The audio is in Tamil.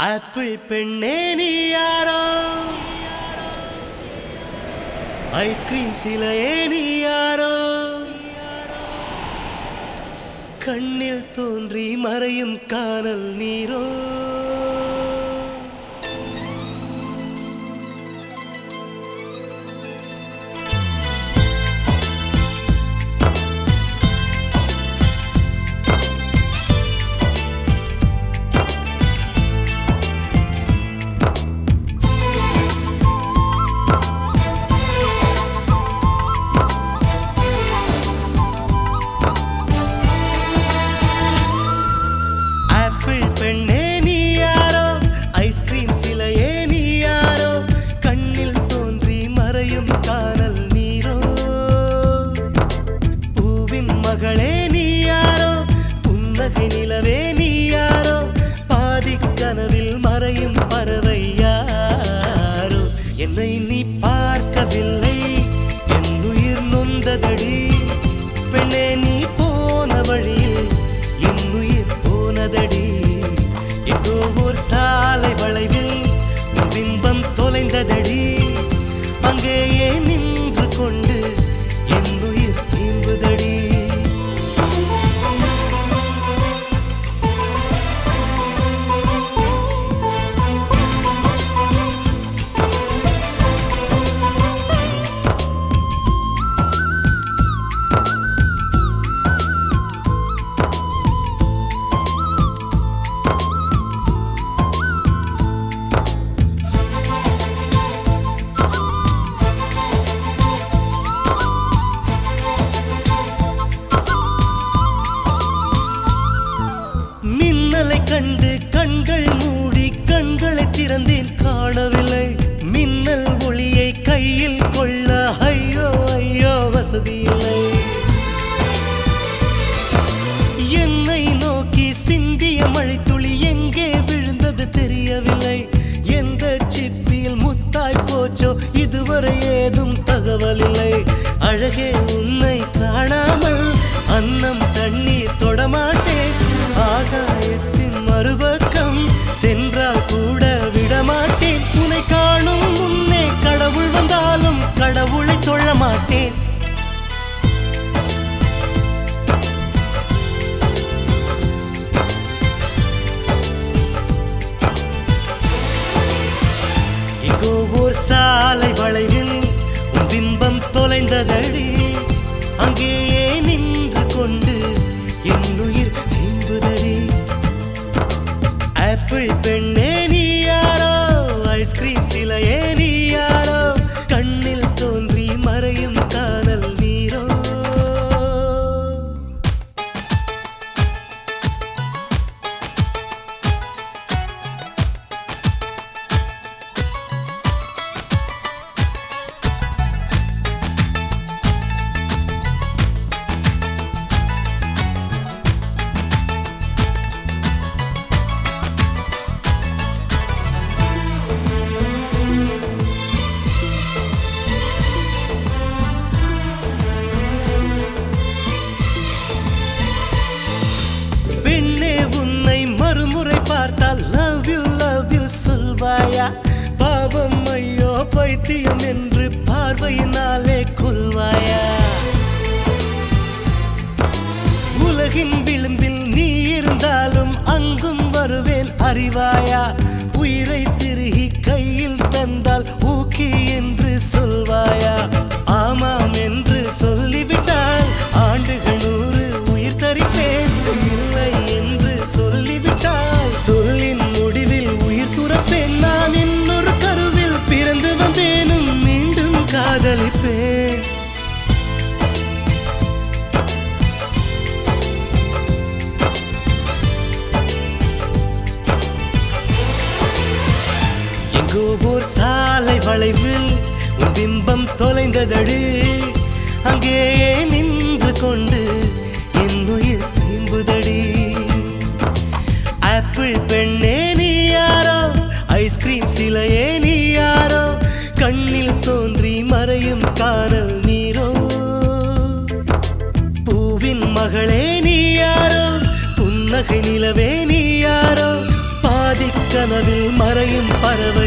அப்பு பெண்ணே நீ யாரோ? ஐஸ்கிரீம் சிலையே நீ யாரோ? கண்ணில் தோன்றி மறையும் காணல் நீரோ? they need. கண்டு கண்கள் மூடி கண்களை திறந்தேன். பார்த்தேன் எங்கோ ஒரு சாலை வளைவில் உன் பிம்பம் தொலைந்ததடி அங்கேயே நின்று கொண்டு பைத்தியம் என்று பார்வையினாலே கொள்வாயா? உலகின் விளிம்பில் நீ இருந்தாலும் அங்கும் வருவேன் அறிவாயா? மதிப்பே சாலை வளைவில் உன் பிம்பம் தொலைந்ததடு. அங்கே நின்று கொண்டு மகளே நீ யாரோ? புன்னகை நிலவே நீ யாரோ? பாதிக்கனவில் மறையும் பறவை